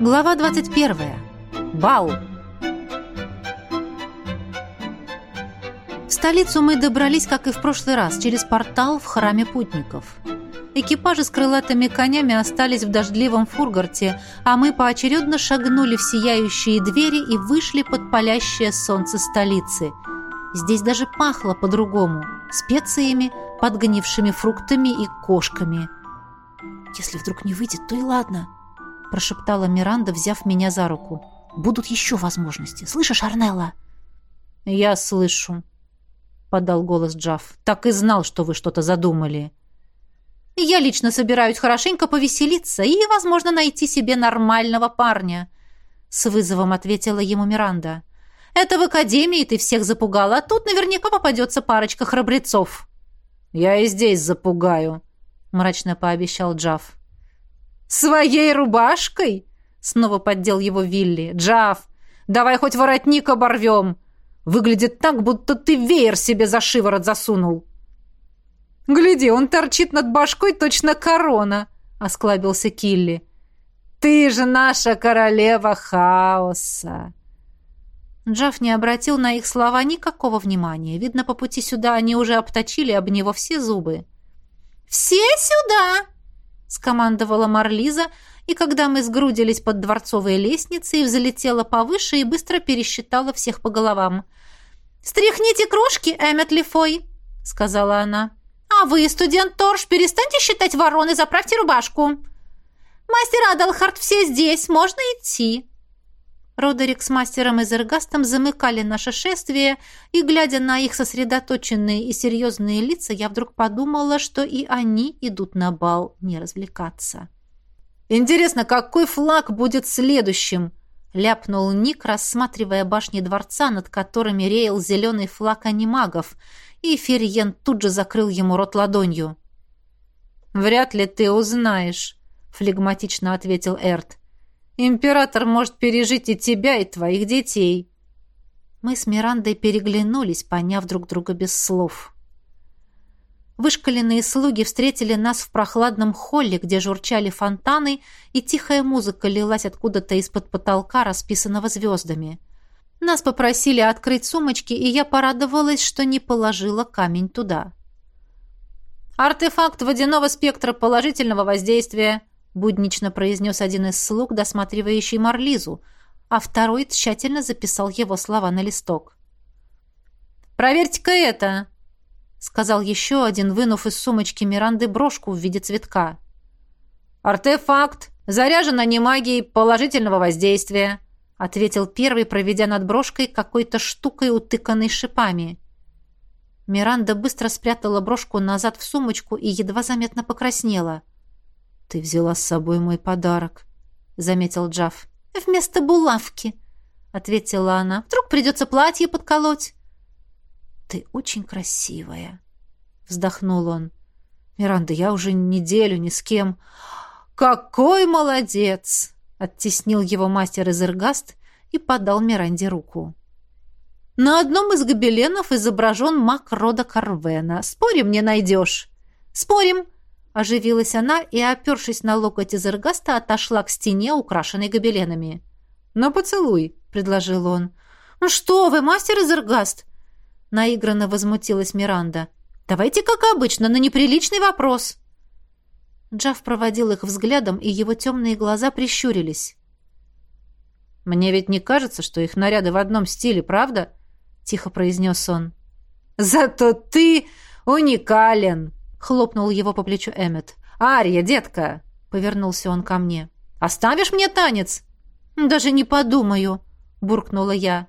Глава 21. Бал. В столицу мы добрались, как и в прошлый раз, через портал в храме путников. Экипажи с крылатыми конями остались в дождливом фургарте, а мы поочередно шагнули в сияющие двери и вышли под палящее солнце столицы. Здесь даже пахло по-другому – специями, подгнившими фруктами и кошками. «Если вдруг не выйдет, то и ладно», – прошептала Миранда, взяв меня за руку. «Будут еще возможности. Слышишь, Арнелла?» «Я слышу», — подал голос Джафф. «Так и знал, что вы что-то задумали». Я лично собираюсь хорошенько повеселиться и, возможно, найти себе нормального парня», — с вызовом ответила ему Миранда. «Это в академии ты всех запугала, а тут наверняка попадется парочка храбрецов». «Я и здесь запугаю», — мрачно пообещал Джав. «Своей рубашкой?» — снова поддел его Вилли. «Джав, давай хоть воротник оборвем. Выглядит так, будто ты веер себе за шиворот засунул». «Гляди, он торчит над башкой точно корона!» — осклабился Килли. «Ты же наша королева хаоса!» Джаф не обратил на их слова никакого внимания. Видно, по пути сюда они уже обточили об него все зубы. «Все сюда!» — скомандовала Марлиза, и когда мы сгрудились под дворцовой лестницей, взлетела повыше и быстро пересчитала всех по головам. «Стряхните кружки, Эммет Лифой!» — сказала она. «А вы, студент Торш, перестаньте считать ворон и заправьте рубашку!» «Мастер Адалхард все здесь, можно идти!» Родерик с мастером и Зергастом замыкали наше шествие, и, глядя на их сосредоточенные и серьезные лица, я вдруг подумала, что и они идут на бал не развлекаться. «Интересно, какой флаг будет следующим?» — ляпнул Ник, рассматривая башни дворца, над которыми реял зеленый флаг анимагов, и Ферьен тут же закрыл ему рот ладонью. «Вряд ли ты узнаешь», — флегматично ответил Эрт. «Император может пережить и тебя, и твоих детей». Мы с Мирандой переглянулись, поняв друг друга без слов. Вышкаленные слуги встретили нас в прохладном холле, где журчали фонтаны, и тихая музыка лилась откуда-то из-под потолка, расписанного звездами. — нас попросили открыть сумочки, и я порадовалась, что не положила камень туда. «Артефакт водяного спектра положительного воздействия», буднично произнес один из слуг, досматривающий Марлизу, а второй тщательно записал его слова на листок. «Проверьте-ка это», — сказал еще один, вынув из сумочки Миранды брошку в виде цветка. «Артефакт заряжен не магией положительного воздействия», — ответил первый, проведя над брошкой какой-то штукой, утыканной шипами. Миранда быстро спрятала брошку назад в сумочку и едва заметно покраснела. «Ты взяла с собой мой подарок», — заметил Джаф. «Вместо булавки», — ответила она. «Вдруг придется платье подколоть». «Ты очень красивая», — вздохнул он. «Миранда, я уже неделю ни с кем...» «Какой молодец!» Оттеснил его мастер из Иргаст и подал Миранде руку. На одном из гобеленов изображен маг рода Карвена. Спорим, не найдешь? Спорим! Оживилась она и, опершись на локоть из Иргаста, отошла к стене, украшенной гобеленами. «Ну, поцелуй», — предложил он. «Ну что вы, мастер из Иргаст?» Наигранно возмутилась Миранда. «Давайте, как обычно, на неприличный вопрос». Джав проводил их взглядом, и его темные глаза прищурились. «Мне ведь не кажется, что их наряды в одном стиле, правда?» — тихо произнес он. «Зато ты уникален!» — хлопнул его по плечу Эммет. «Ария, детка!» — повернулся он ко мне. «Оставишь мне танец?» «Даже не подумаю!» — буркнула я.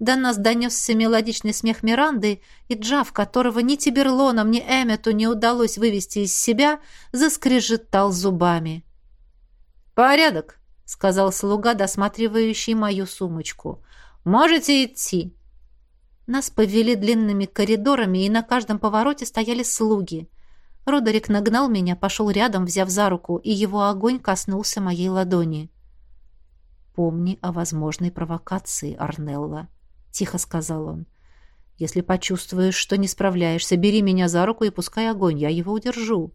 До нас донесся мелодичный смех Миранды, и Джав, которого ни Тиберлоном, ни Эммету не удалось вывести из себя, заскрежетал зубами. «Порядок», — сказал слуга, досматривающий мою сумочку. «Можете идти». Нас повели длинными коридорами, и на каждом повороте стояли слуги. Родерик нагнал меня, пошел рядом, взяв за руку, и его огонь коснулся моей ладони. «Помни о возможной провокации, Арнелла», тихо сказал он. Если почувствуешь, что не справляешься, бери меня за руку и пускай огонь, я его удержу.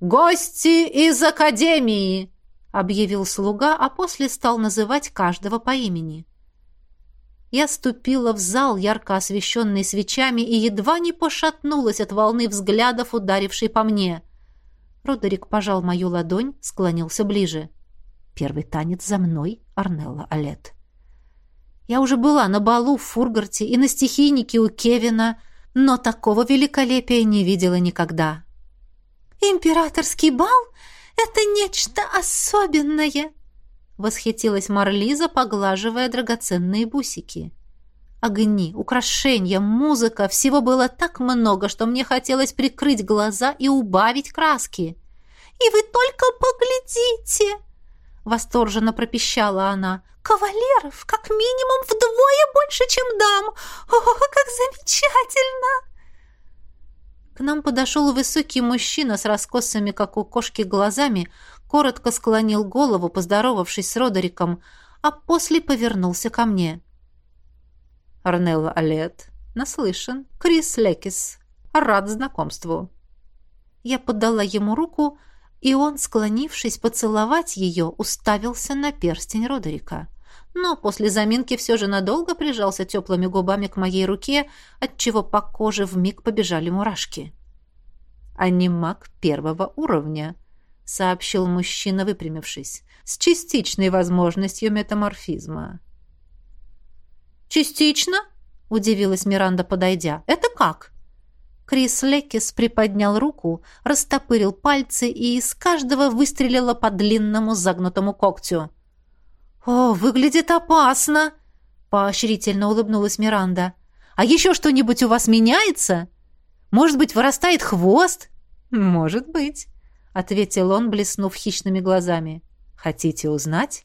«Гости из Академии!» — объявил слуга, а после стал называть каждого по имени. Я ступила в зал, ярко освещенный свечами, и едва не пошатнулась от волны взглядов, ударившей по мне. Родерик пожал мою ладонь, склонился ближе. Первый танец за мной, Арнелла Алет. Я уже была на балу в Фургарте и на стихийнике у Кевина, но такого великолепия не видела никогда. «Императорский бал — это нечто особенное!» Восхитилась Марлиза, поглаживая драгоценные бусики. Огни, украшения, музыка — всего было так много, что мне хотелось прикрыть глаза и убавить краски. «И вы только поглядите!» — восторженно пропищала она. «Кавалеров как минимум вдвое больше, чем дам! О, как замечательно!» К нам подошел высокий мужчина с раскосами, как у кошки, глазами, коротко склонил голову, поздоровавшись с Родериком, а после повернулся ко мне. «Арнелла Алет, наслышан. Крис Лекис. Рад знакомству». Я подала ему руку, и он, склонившись поцеловать ее, уставился на перстень Родерика. Но после заминки все же надолго прижался теплыми губами к моей руке, отчего по коже вмиг побежали мурашки. «Анимаг первого уровня», — сообщил мужчина, выпрямившись, с частичной возможностью метаморфизма. «Частично?» — удивилась Миранда, подойдя. «Это как?» Крис Леккис приподнял руку, растопырил пальцы и из каждого выстрелила по длинному загнутому когтю. «О, выглядит опасно!» — поощрительно улыбнулась Миранда. «А еще что-нибудь у вас меняется? Может быть, вырастает хвост?» «Может быть», — ответил он, блеснув хищными глазами. «Хотите узнать?»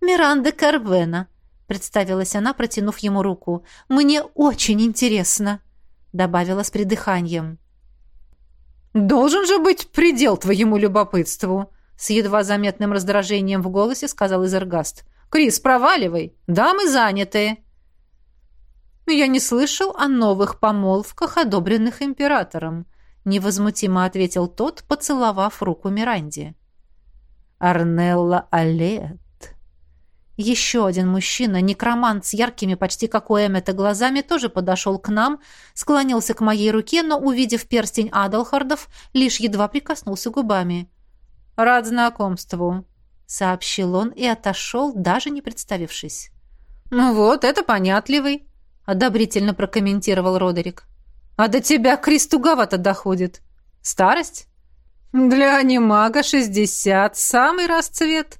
«Миранда Карвена», — представилась она, протянув ему руку. «Мне очень интересно», — добавила с придыханием. «Должен же быть предел твоему любопытству», — с едва заметным раздражением в голосе сказал Изергаст. «Крис, проваливай! Дамы заняты!» «Я не слышал о новых помолвках, одобренных императором», невозмутимо ответил тот, поцеловав руку Миранде. Арнелла Алет. Еще один мужчина, некромант с яркими, почти как у Эммета, глазами, тоже подошел к нам, склонился к моей руке, но, увидев перстень Адалхардов, лишь едва прикоснулся губами. «Рад знакомству», — сообщил он и отошел, даже не представившись. «Ну вот, это понятливый», — одобрительно прокомментировал Родерик. А до тебя Крис туговато доходит. Старость? Для анимага шестьдесят, самый расцвет,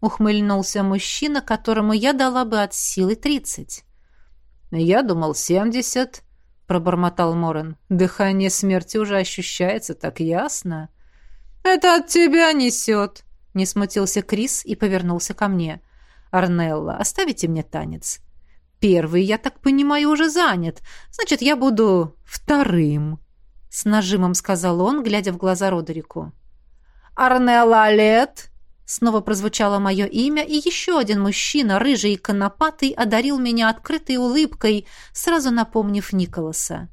ухмыльнулся мужчина, которому я дала бы от силы тридцать. Я думал семьдесят, пробормотал Морен. Дыхание смерти уже ощущается так ясно. Это от тебя несет, не смутился Крис и повернулся ко мне. Арнелла, оставите мне танец. Первый, я так понимаю, уже занят. Значит, я буду вторым», — с нажимом сказал он, глядя в глаза Родерику. «Арнелла Лет!» Снова прозвучало мое имя, и еще один мужчина, рыжий и конопатый, одарил меня открытой улыбкой, сразу напомнив Николаса.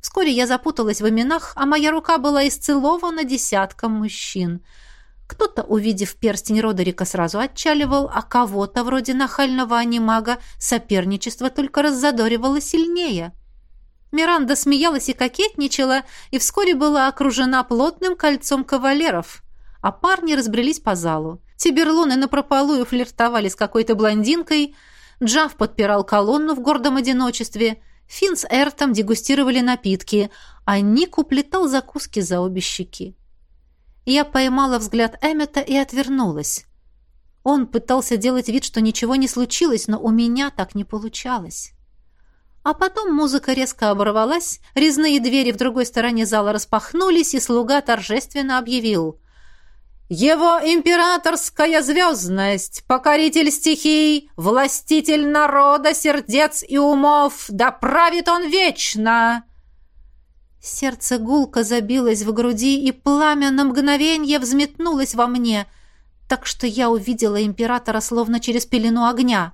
Вскоре я запуталась в именах, а моя рука была исцелована десятком мужчин — кто-то, увидев перстень Родерика, сразу отчаливал, а кого-то, вроде нахального анимага, соперничество только раззадоривало сильнее. Миранда смеялась и кокетничала, и вскоре была окружена плотным кольцом кавалеров, а парни разбрелись по залу. Тиберлоны напропалую флиртовали с какой-то блондинкой, Джав подпирал колонну в гордом одиночестве, Финн с Эртом дегустировали напитки, а Ник уплетал закуски за обе щеки. Я поймала взгляд Эммета и отвернулась. Он пытался делать вид, что ничего не случилось, но у меня так не получалось. А потом музыка резко оборвалась, резные двери в другой стороне зала распахнулись, и слуга торжественно объявил. «Его императорская звездность, покоритель стихий, властитель народа, сердец и умов, да правит он вечно!» Сердце гулко забилось в груди, и пламя на мгновение взметнулось во мне, так что я увидела императора словно через пелену огня.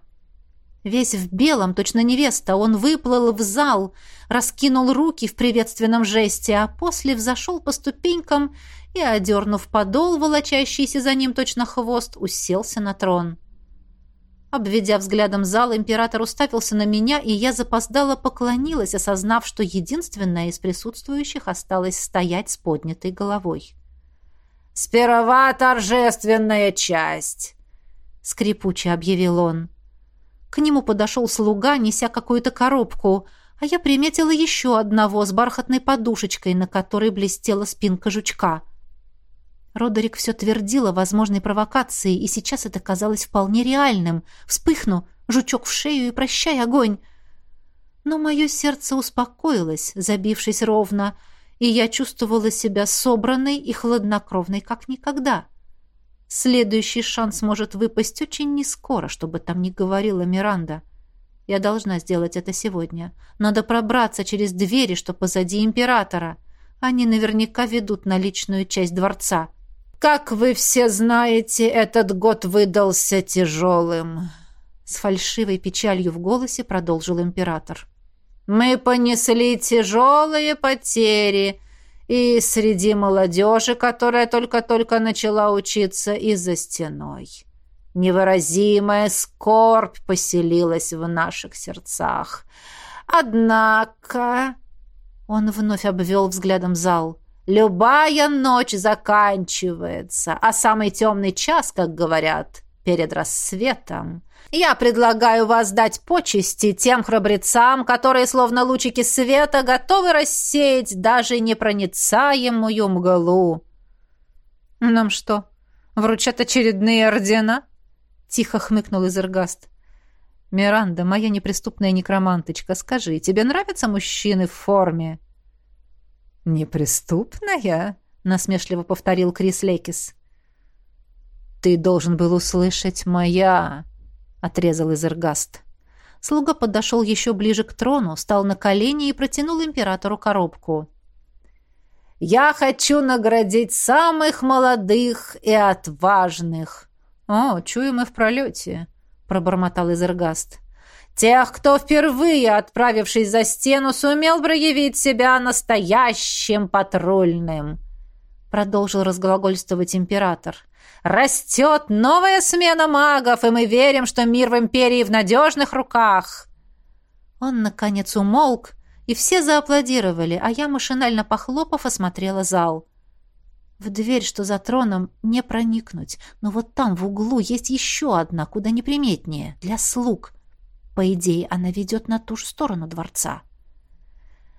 Весь в белом, точно невеста, он выплыл в зал, раскинул руки в приветственном жесте, а после взошел по ступенькам и, одернув подол, волочащийся за ним точно хвост, уселся на трон. Обведя взглядом зал, император уставился на меня, и я запоздало поклонилась, осознав, что единственная из присутствующих осталась стоять с поднятой головой. «Сперва торжественная часть!» — скрипуче объявил он. К нему подошел слуга, неся какую-то коробку, а я приметила еще одного с бархатной подушечкой, на которой блестела спинка жучка. Родерик все твердил о возможной провокации, и сейчас это казалось вполне реальным. Вспыхну, жучок в шею и прощай огонь. Но мое сердце успокоилось, забившись ровно, и я чувствовала себя собранной и хладнокровной, как никогда. Следующий шанс может выпасть очень нескоро, чтобы там не говорила Миранда. Я должна сделать это сегодня. Надо пробраться через двери, что позади императора. Они наверняка ведут на личную часть дворца. «Как вы все знаете, этот год выдался тяжелым», — с фальшивой печалью в голосе продолжил император. «Мы понесли тяжелые потери, и среди молодежи, которая только-только начала учиться, и за стеной. Невыразимая скорбь поселилась в наших сердцах. Однако...» Он вновь обвел взглядом зал. Любая ночь заканчивается, а самый темный час, как говорят, перед рассветом. Я предлагаю воздать почести тем храбрецам, которые, словно лучики света, готовы рассеять даже непроницаемую мглу. «Нам что, вручат очередные ордена?» — тихо хмыкнул Изергаст. «Миранда, моя неприступная некроманточка, скажи, тебе нравятся мужчины в форме?» «Неприступная?» — насмешливо повторил Крис Лекис. «Ты должен был услышать моя», — отрезал Изергаст. Слуга подошел еще ближе к трону, стал на колени и протянул императору коробку. «Я хочу наградить самых молодых и отважных». «О, чуем мы в пролете», — пробормотал Изергаст. Тех, кто впервые, отправившись за стену, сумел проявить себя настоящим патрульным. Продолжил разглагольствовать император. Растет новая смена магов, и мы верим, что мир в империи в надежных руках. Он, наконец, умолк, и все зааплодировали, а я, машинально похлопав, осмотрела зал. В дверь, что за троном, не проникнуть, но вот там в углу есть еще одна, куда неприметнее, для слуг — по идее, она ведет на ту же сторону дворца.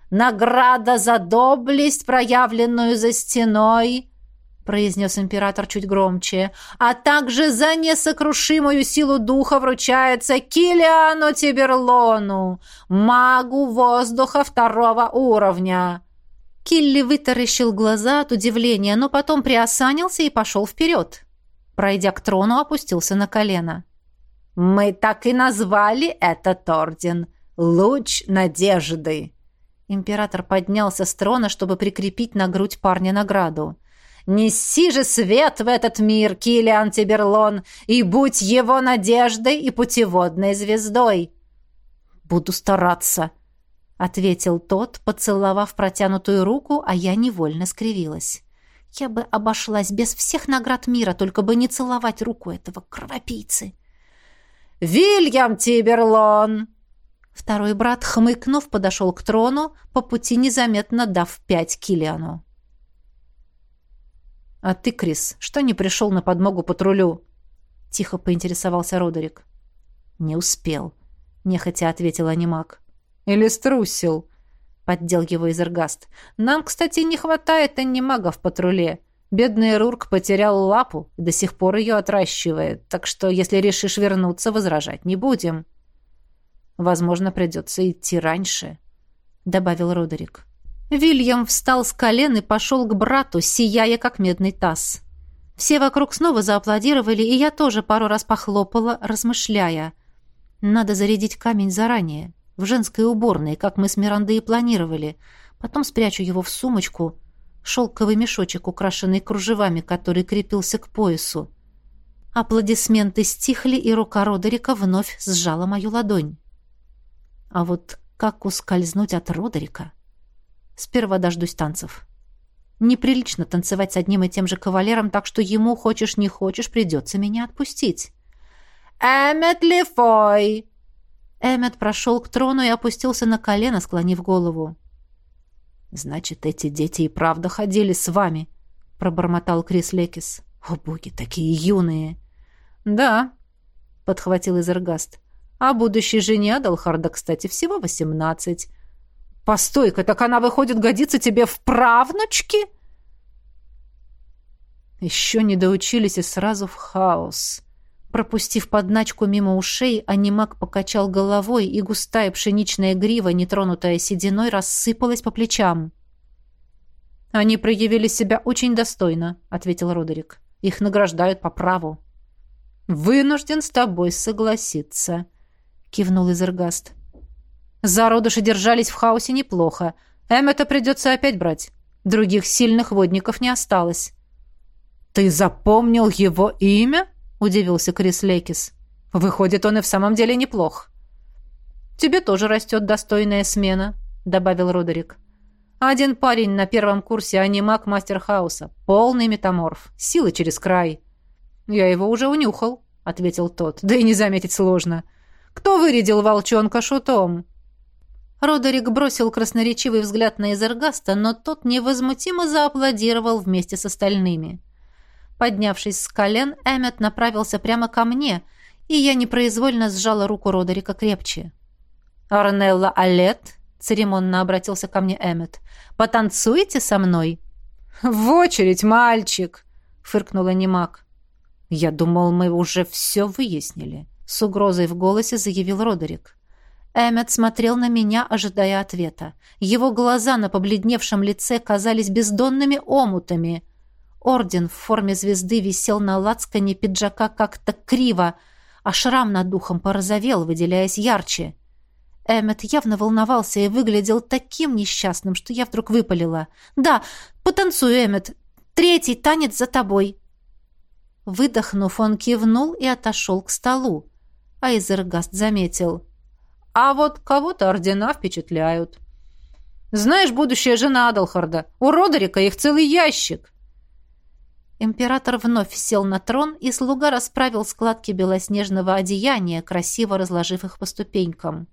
«Награда за доблесть, проявленную за стеной!» произнес император чуть громче, а также за несокрушимую силу духа вручается Килиану Тиберлону, магу воздуха второго уровня. Килли вытаращил глаза от удивления, но потом приосанился и пошел вперед. Пройдя к трону, опустился на колено. Мы так и назвали этот орден «Луч надежды». Император поднялся с трона, чтобы прикрепить на грудь парня награду. «Неси же свет в этот мир, Килиан Тиберлон, и будь его надеждой и путеводной звездой!» «Буду стараться», — ответил тот, поцеловав протянутую руку, а я невольно скривилась. «Я бы обошлась без всех наград мира, только бы не целовать руку этого кровопийцы». Вильям Тиберлон!» Второй брат, хмыкнув, подошел к трону, по пути незаметно дав пять Килиану. «А ты, Крис, что не пришел на подмогу патрулю?» — тихо поинтересовался Родерик. «Не успел», — нехотя ответил анимак. «Или струсил?» — поддел его Изергаст. «Нам, кстати, не хватает анимага в патруле. Бедный Рурк потерял лапу и до сих пор ее отращивает, так что, если решишь вернуться, возражать не будем. Возможно, придется идти раньше», — добавил Родерик. Вильям встал с колен и пошел к брату, сияя, как медный таз. Все вокруг снова зааплодировали, и я тоже пару раз похлопала, размышляя. Надо зарядить камень заранее, в женской уборной, как мы с Мирандой и планировали. Потом спрячу его в сумочку — шелковый мешочек, украшенный кружевами, который крепился к поясу. Аплодисменты стихли, и рука Родерика вновь сжала мою ладонь. А вот как ускользнуть от Родерика? Сперва дождусь танцев. Неприлично танцевать с одним и тем же кавалером, так что ему, хочешь не хочешь, придется меня отпустить. «Эммет Лефой!» Эммет прошел к трону и опустился на колено, склонив голову. «Значит, эти дети и правда ходили с вами», — пробормотал Крис Лекис. «О, боги, такие юные!» «Да», — подхватил Изергаст. «А будущей жене Адалхарда, кстати, всего восемнадцать». «Постой-ка, так она, выходит, годится тебе в правнучки?» Еще не доучились и сразу в хаос. Пропустив подначку мимо ушей, анимак покачал головой, и густая пшеничная грива, нетронутая сединой, рассыпалась по плечам. «Они проявили себя очень достойно», — ответил Родерик. «Их награждают по праву». «Вынужден с тобой согласиться», — кивнул Изергаст. «Зародыши держались в хаосе неплохо. Эммета придется опять брать. Других сильных водников не осталось». «Ты запомнил его имя?» Удивился Крис Лекис. Выходит, он и в самом деле неплох. Тебе тоже растет достойная смена, добавил Родерик. Один парень на первом курсе анимак мастер хауса, полный метаморф, силы через край. Я его уже унюхал, ответил тот. Да и не заметить сложно. Кто вырядил волчонка шутом? Родерик бросил красноречивый взгляд на Изергаста, но тот невозмутимо зааплодировал вместе с остальными. Поднявшись с колен, Эммет направился прямо ко мне, и я непроизвольно сжала руку Родерика крепче. «Арнелла Алет», — церемонно обратился ко мне Эммет, — «потанцуете со мной?» «В очередь, мальчик!» — фыркнула Немак. «Я думал, мы уже все выяснили», — с угрозой в голосе заявил Родерик. Эммет смотрел на меня, ожидая ответа. Его глаза на побледневшем лице казались бездонными омутами — Орден в форме звезды висел на лацкане пиджака как-то криво, а шрам над духом порозовел, выделяясь ярче. Эммет явно волновался и выглядел таким несчастным, что я вдруг выпалила. «Да, потанцуй, Эммет. Третий танец за тобой». Выдохнув, он кивнул и отошел к столу. А Изергаст заметил. «А вот кого-то ордена впечатляют. Знаешь, будущая жена Адалхарда, у Родерика их целый ящик». Император вновь сел на трон, и слуга расправил складки белоснежного одеяния, красиво разложив их по ступенькам.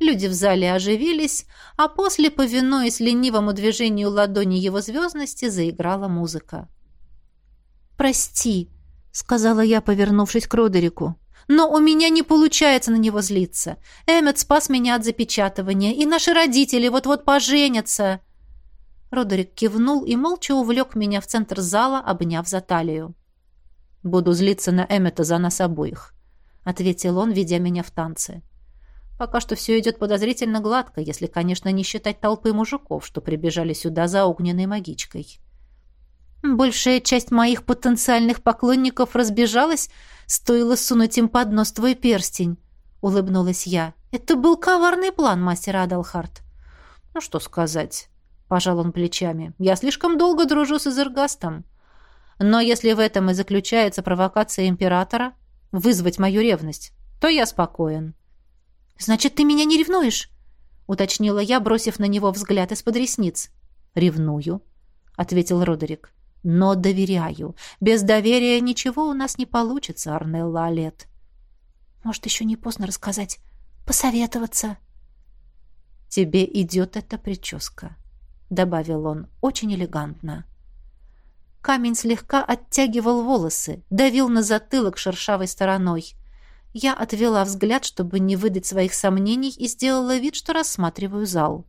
Люди в зале оживились, а после, повинуясь ленивому движению ладони его звездности, заиграла музыка. «Прости», — сказала я, повернувшись к Родерику, «но у меня не получается на него злиться. Эммет спас меня от запечатывания, и наши родители вот-вот поженятся». Родерик кивнул и молча увлек меня в центр зала, обняв за талию. «Буду злиться на Эммета за нас обоих», — ответил он, ведя меня в танцы. «Пока что все идет подозрительно гладко, если, конечно, не считать толпы мужиков, что прибежали сюда за огненной магичкой». «Большая часть моих потенциальных поклонников разбежалась, стоило сунуть им под нос твой перстень», — улыбнулась я. «Это был коварный план, мастер Адалхарт». «Ну, что сказать». — пожал он плечами. «Я слишком долго дружу с Изергастом. Но если в этом и заключается провокация императора, вызвать мою ревность, то я спокоен». «Значит, ты меня не ревнуешь?» — уточнила я, бросив на него взгляд из-под ресниц. «Ревную», — ответил Родерик. «Но доверяю. Без доверия ничего у нас не получится, Арнелла Алет». «Может, еще не поздно рассказать, посоветоваться?» «Тебе идет эта прическа», — добавил он очень элегантно. Камень слегка оттягивал волосы, давил на затылок шершавой стороной. Я отвела взгляд, чтобы не выдать своих сомнений, и сделала вид, что рассматриваю зал.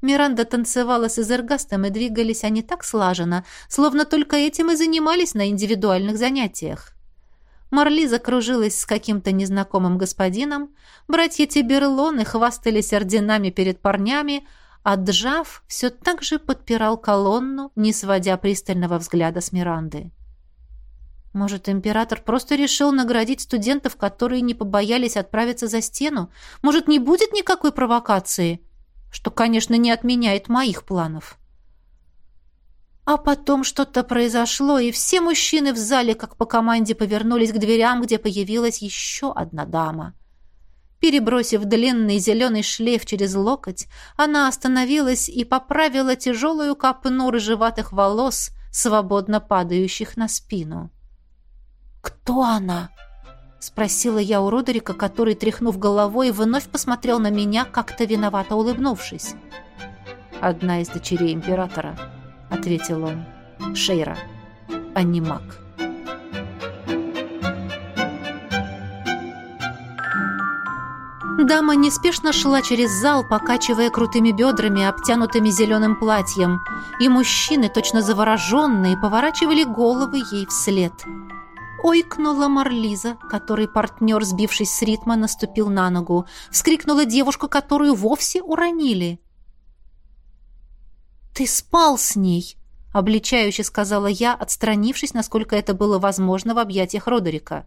Миранда танцевала с Эзергастом, и двигались они так слаженно, словно только этим и занимались на индивидуальных занятиях. Марли закружилась с каким-то незнакомым господином, братья Тиберлоны хвастались орденами перед парнями, а Джав все так же подпирал колонну, не сводя пристального взгляда с Миранды. Может, император просто решил наградить студентов, которые не побоялись отправиться за стену? Может, не будет никакой провокации? Что, конечно, не отменяет моих планов. А потом что-то произошло, и все мужчины в зале, как по команде, повернулись к дверям, где появилась еще одна дама — Перебросив длинный зеленый шлейф через локоть, она остановилась и поправила тяжелую копну рыжеватых волос, свободно падающих на спину. «Кто она?» — спросила я у Родерика, который, тряхнув головой, вновь посмотрел на меня, как-то виновато улыбнувшись. «Одна из дочерей императора», — ответил он. «Шейра, а не маг». Дама неспешно шла через зал, покачивая крутыми бедрами, обтянутыми зеленым платьем, и мужчины, точно завороженные, поворачивали головы ей вслед. Ойкнула Марлиза, который партнер, сбившись с ритма, наступил на ногу. Вскрикнула девушка, которую вовсе уронили. «Ты спал с ней!» — обличающе сказала я, отстранившись, насколько это было возможно в объятиях Родерика.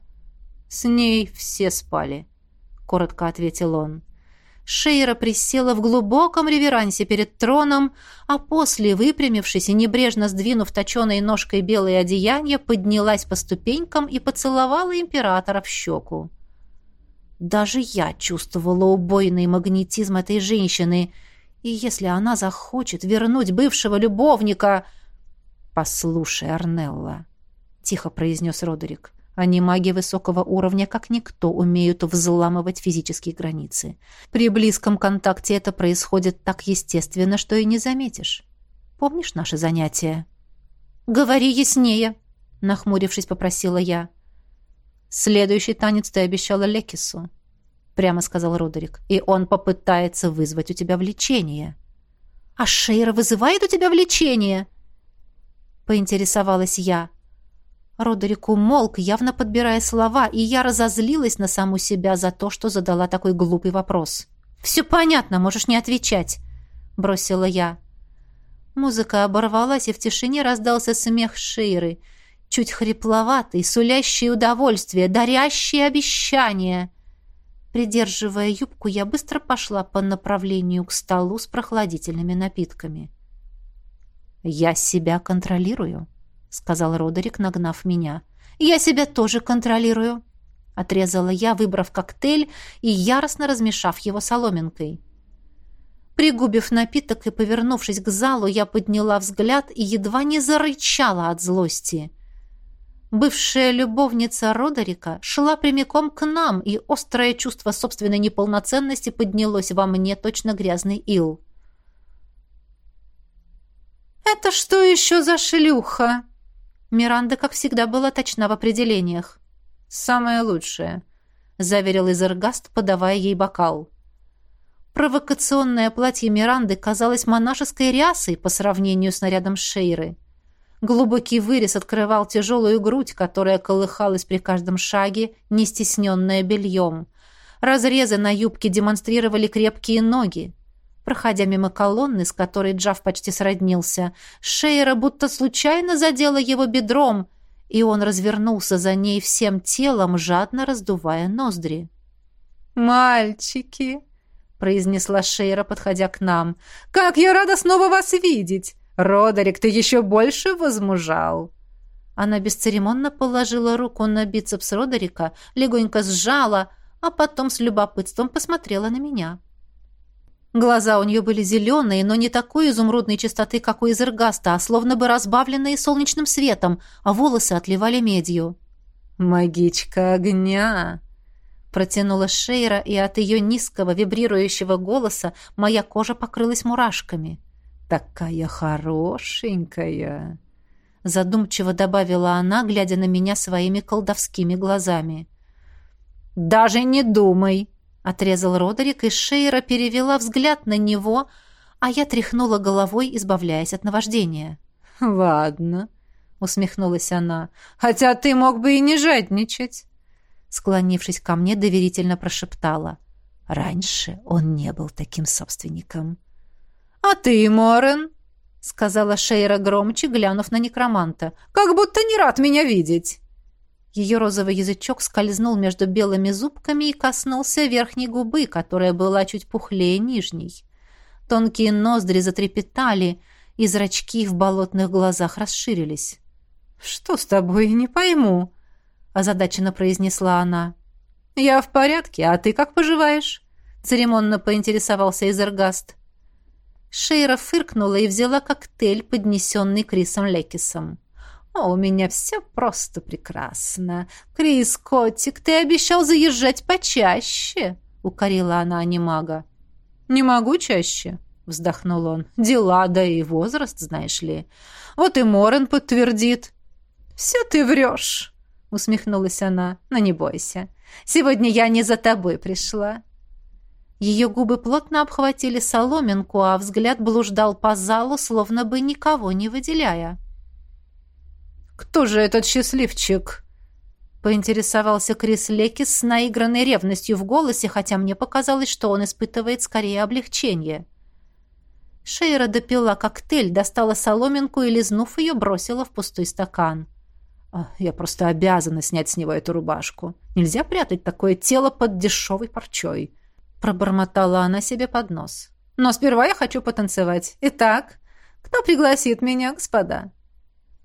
«С ней все спали», коротко ответил он. Шейра присела в глубоком реверансе перед троном, а после, выпрямившись и небрежно сдвинув точеной ножкой белое одеяние, поднялась по ступенькам и поцеловала императора в щеку. Даже я чувствовала убойный магнетизм этой женщины, и если она захочет вернуть бывшего любовника... «Послушай, Арнелла», — тихо произнес Родерик, они, маги высокого уровня, как никто, умеют взламывать физические границы. При близком контакте это происходит так естественно, что и не заметишь. Помнишь наше занятие? «Говори яснее», — нахмурившись, попросила я. «Следующий танец ты обещала Лекису», — прямо сказал Родерик. «И он попытается вызвать у тебя влечение». «А Шейра вызывает у тебя влечение?» — поинтересовалась я. Родерик умолк, явно подбирая слова, и я разозлилась на саму себя за то, что задала такой глупый вопрос. «Все понятно, можешь не отвечать», — бросила я. Музыка оборвалась, и в тишине раздался смех Шейры, чуть хрипловатый, сулящий удовольствие, дарящий обещание. Придерживая юбку, я быстро пошла по направлению к столу с прохладительными напитками. «Я себя контролирую», — сказал Родерик, нагнав меня. «Я себя тоже контролирую», — отрезала я, выбрав коктейль и яростно размешав его соломинкой. Пригубив напиток и повернувшись к залу, я подняла взгляд и едва не зарычала от злости. Бывшая любовница Родерика шла прямиком к нам, и острое чувство собственной неполноценности поднялось во мне точно грязный ил. «Это что еще за шлюха?» Миранда, как всегда, была точна в определениях. «Самое лучшее», — заверил Изергаст, подавая ей бокал. Провокационное платье Миранды казалось монашеской рясой по сравнению с нарядом Шейры. Глубокий вырез открывал тяжелую грудь, которая колыхалась при каждом шаге, не стесненная бельем. Разрезы на юбке демонстрировали крепкие ноги. Проходя мимо колонны, с которой Джав почти сроднился, Шейра будто случайно задела его бедром, и он развернулся за ней всем телом, жадно раздувая ноздри. «Мальчики!» — произнесла Шейра, подходя к нам. «Как я рада снова вас видеть! Родерик, ты еще больше возмужал!» Она бесцеремонно положила руку на бицепс Родерика, легонько сжала, а потом с любопытством посмотрела на меня. Глаза у нее были зеленые, но не такой изумрудной чистоты, как у Изергаста, а словно бы разбавленные солнечным светом, а волосы отливали медью. «Магичка огня!» Протянула Шейра, и от ее низкого вибрирующего голоса моя кожа покрылась мурашками. «Такая хорошенькая!» Задумчиво добавила она, глядя на меня своими колдовскими глазами. «Даже не думай!» Отрезал Родерик, и Шейра перевела взгляд на него, а я тряхнула головой, избавляясь от наваждения. «Ладно», — усмехнулась она, — «хотя ты мог бы и не жадничать». Склонившись ко мне, доверительно прошептала. «Раньше он не был таким собственником». «А ты, Морен?» — сказала Шейра громче, глянув на некроманта. «Как будто не рад меня видеть». Ее розовый язычок скользнул между белыми зубками и коснулся верхней губы, которая была чуть пухлее нижней. Тонкие ноздри затрепетали, и зрачки в болотных глазах расширились. «Что с тобой, не пойму», — озадаченно произнесла она. «Я в порядке, а ты как поживаешь?» Церемонно поинтересовался Изергаст. Шейра фыркнула и взяла коктейль, поднесенный Крисом Лекисом. «О, у меня все просто прекрасно. Крис, котик, ты обещал заезжать почаще!» — укорила она анимага. «Не могу чаще», — вздохнул он. «Дела, да и возраст, знаешь ли. Вот и Морен подтвердит». «Все ты врешь», — усмехнулась она. «Но не бойся. Сегодня я не за тобой пришла». Ее губы плотно обхватили соломинку, а взгляд блуждал по залу, словно бы никого не выделяя. «Кто же этот счастливчик?» поинтересовался Крис Лекис с наигранной ревностью в голосе, хотя мне показалось, что он испытывает скорее облегчение. Шейра допила коктейль, достала соломинку и, лизнув ее, бросила в пустой стакан. «А, «Я просто обязана снять с него эту рубашку. Нельзя прятать такое тело под дешевой парчой», — пробормотала она себе под нос. «Но сперва я хочу потанцевать. Итак, кто пригласит меня, господа?»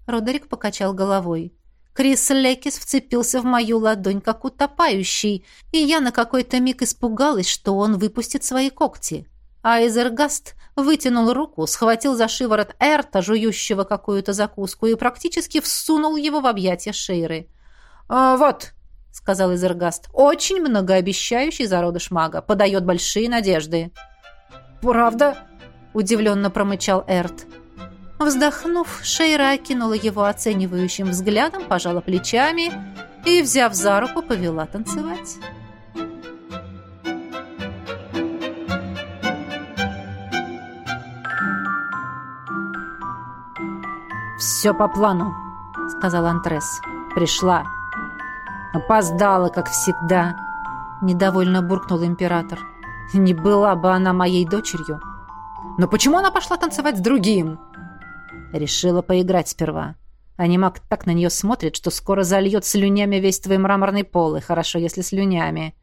Родерик покачал головой. Крис Лекис вцепился в мою ладонь, как утопающий, и я на какой-то миг испугалась, что он выпустит свои когти. А Эзергаст вытянул руку, схватил за шиворот Эрта, жующего какую-то закуску, и практически всунул его в объятия Шейры. «А, «Вот», — сказал Эзергаст, — «очень многообещающий зародыш мага, подает большие надежды». «Правда?» — удивленно промычал Эрт. Вздохнув, Шейра окинула его оценивающим взглядом, пожала плечами и, взяв за руку, повела танцевать. «Все по плану», — сказал Антрес. «Пришла. Опоздала, как всегда», — недовольно буркнул император. «Не была бы она моей дочерью. Но почему она пошла танцевать с другим?» Решила поиграть сперва. Анимак так на нее смотрит, что скоро зальет слюнями весь твой мраморный пол, и хорошо, если слюнями.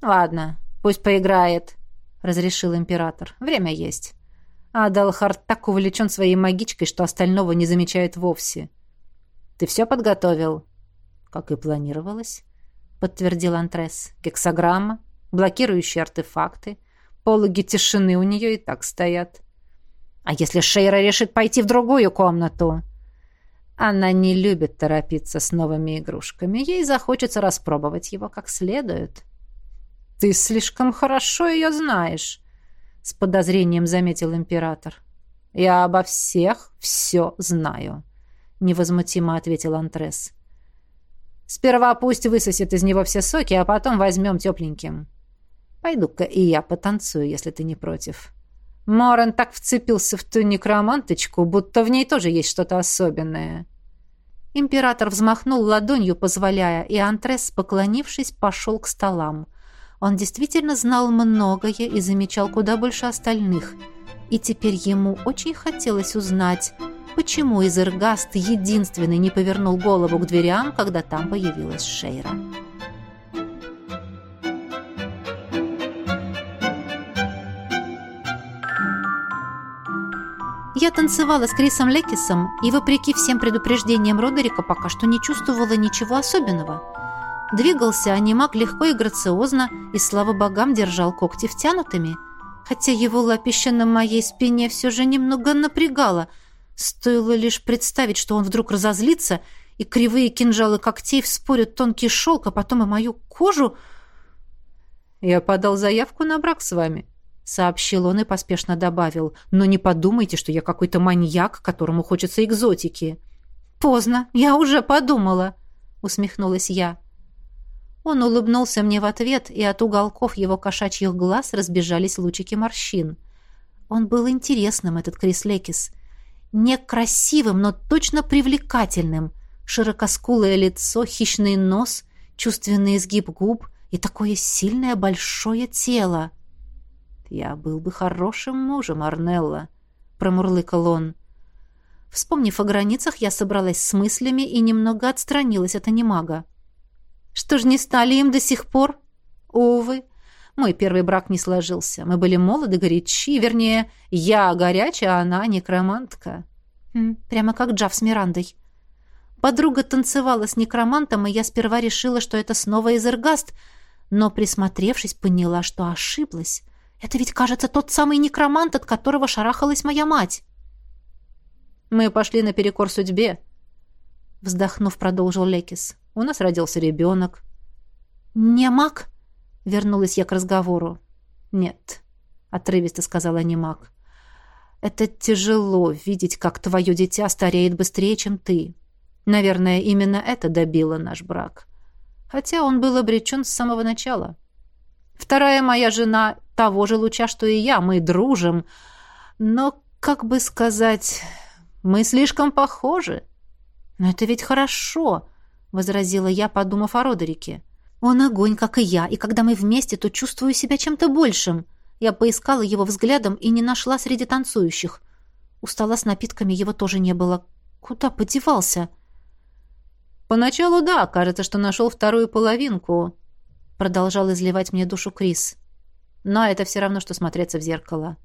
Ладно, пусть поиграет, — разрешил император. Время есть. А Далхард так увлечен своей магичкой, что остального не замечает вовсе. Ты все подготовил? Как и планировалось, — подтвердил Антрес. Кексограмма, блокирующие артефакты, пологи тишины у нее и так стоят. — а если Шейра решит пойти в другую комнату? Она не любит торопиться с новыми игрушками. Ей захочется распробовать его как следует. «Ты слишком хорошо ее знаешь», — с подозрением заметил император. «Я обо всех все знаю», — невозмутимо ответил Антрес. «Сперва пусть высосет из него все соки, а потом возьмем тепленьким. Пойду-ка и я потанцую, если ты не против». Моран так вцепился в ту некроманточку, будто в ней тоже есть что-то особенное. Император взмахнул ладонью, позволяя, и Антрес, поклонившись, пошел к столам. Он действительно знал многое и замечал куда больше остальных. И теперь ему очень хотелось узнать, почему Изергаст единственный не повернул голову к дверям, когда там появилась Шейра. Я танцевала с Крисом Лекисом и, вопреки всем предупреждениям Родерика, пока что не чувствовала ничего особенного. Двигался анимак легко и грациозно, и, слава богам, держал когти втянутыми. Хотя его лапище на моей спине все же немного напрягало. Стоило лишь представить, что он вдруг разозлится, и кривые кинжалы когтей вспорят тонкий шелк, а потом и мою кожу... «Я подал заявку на брак с вами», сообщил он и поспешно добавил. «Но не подумайте, что я какой-то маньяк, которому хочется экзотики». «Поздно, я уже подумала», — усмехнулась я. Он улыбнулся мне в ответ, и от уголков его кошачьих глаз разбежались лучики морщин. Он был интересным, этот Крис Лекис. Не красивым, но точно привлекательным. Широкоскулое лицо, хищный нос, чувственный изгиб губ и такое сильное большое тело. «Я был бы хорошим мужем, Арнелла», — промурлыкал он. Вспомнив о границах, я собралась с мыслями и немного отстранилась от анимага. Что ж не стали им до сих пор? Увы, мой первый брак не сложился. Мы были молоды, горячи, вернее, я горячая, а она некромантка. Хм, прямо как Джав с Мирандой. Подруга танцевала с некромантом, и я сперва решила, что это снова Изергаст, но, присмотревшись, поняла, что ошиблась. Это ведь, кажется, тот самый некромант, от которого шарахалась моя мать. «Мы пошли наперекор судьбе», — вздохнув, продолжил Лекис. «У нас родился ребенок». «Не маг?» — вернулась я к разговору. «Нет», — отрывисто сказала Немак. «Это тяжело видеть, как твое дитя стареет быстрее, чем ты. Наверное, именно это добило наш брак. Хотя он был обречен с самого начала. Вторая моя жена того же луча, что и я, мы дружим. Но, как бы сказать, мы слишком похожи». «Но это ведь хорошо», — возразила я, подумав о Родерике. «Он огонь, как и я, и когда мы вместе, то чувствую себя чем-то большим». Я поискала его взглядом и не нашла среди танцующих. У стола с напитками его тоже не было. Куда подевался? «Поначалу да, кажется, что нашел вторую половинку», — продолжал изливать мне душу Крис. «Но это все равно, что смотреться в зеркало».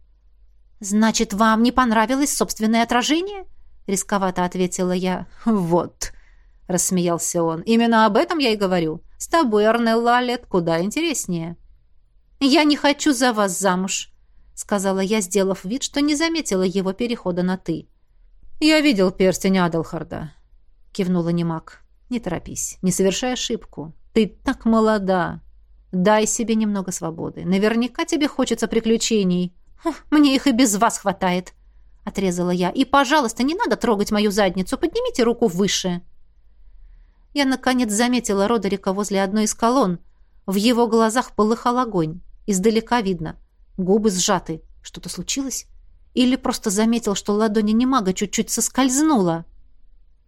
«Значит, вам не понравилось собственное отражение?» — рисковато ответила я. «Вот», — рассмеялся он, — «именно об этом я и говорю. С тобой, Арнелла, лет куда интереснее». «Я не хочу за вас замуж», — сказала я, сделав вид, что не заметила его перехода на «ты». «Я видел перстень Адлхарда», — кивнула Немак. «Не торопись, не совершай ошибку. Ты так молода. Дай себе немного свободы. Наверняка тебе хочется приключений». «Мне их и без вас хватает», — отрезала я. «И, пожалуйста, не надо трогать мою задницу. Поднимите руку выше». Я, наконец, заметила Родерика возле одной из колонн. В его глазах полыхал огонь. Издалека видно. Губы сжаты. Что-то случилось? Или просто заметил, что ладони немага чуть-чуть соскользнула?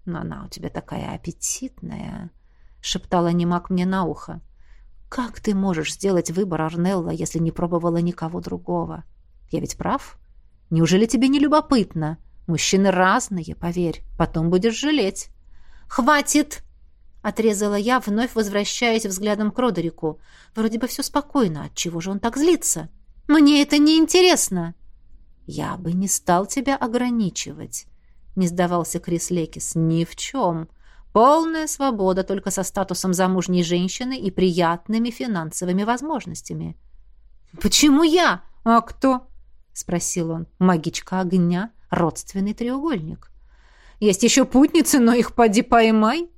«Но она у тебя такая аппетитная», — шептала немаг мне на ухо. «Как ты можешь сделать выбор, Арнелла, если не пробовала никого другого? Я ведь прав? Неужели тебе не любопытно? Мужчины разные, поверь. Потом будешь жалеть». «Хватит!» Отрезала я, вновь возвращаясь взглядом к Родерику. Вроде бы все спокойно. Отчего же он так злится? Мне это не интересно. Я бы не стал тебя ограничивать, не сдавался Крис Лекис. Ни в чем. Полная свобода только со статусом замужней женщины и приятными финансовыми возможностями. Почему я? А кто? спросил он. Магичка огня, родственный треугольник. Есть еще путницы, но их поди поймай.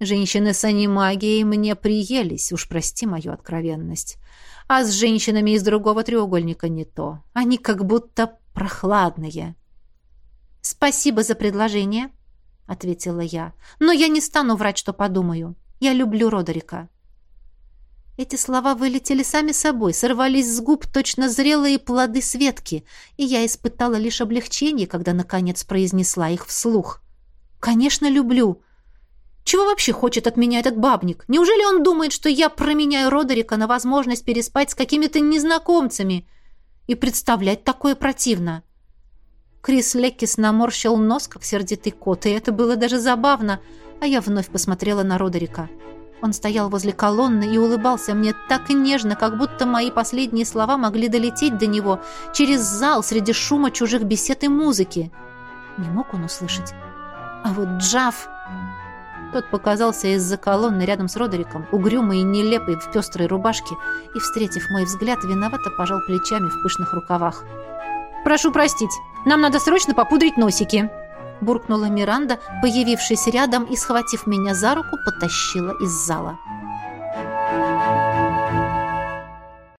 Женщины с анимагией мне приелись, уж прости мою откровенность. А с женщинами из другого треугольника не то. Они как будто прохладные. «Спасибо за предложение», — ответила я. «Но я не стану врать, что подумаю. Я люблю Родерика». Эти слова вылетели сами собой, сорвались с губ точно зрелые плоды Светки, и я испытала лишь облегчение, когда, наконец, произнесла их вслух. «Конечно, люблю. Чего вообще хочет от меня этот бабник? Неужели он думает, что я променяю Родерика на возможность переспать с какими-то незнакомцами? И представлять такое противно. Крис Леккис наморщил нос, как сердитый кот, и это было даже забавно, а я вновь посмотрела на Родерика. Он стоял возле колонны и улыбался мне так нежно, как будто мои последние слова могли долететь до него через зал среди шума чужих бесед и музыки. Не мог он услышать. А вот Джав... Тот показался из-за колонны рядом с Родериком, угрюмый и нелепый в пестрой рубашке, и, встретив мой взгляд, виновато пожал плечами в пышных рукавах. «Прошу простить, нам надо срочно попудрить носики!» Буркнула Миранда, появившись рядом и, схватив меня за руку, потащила из зала.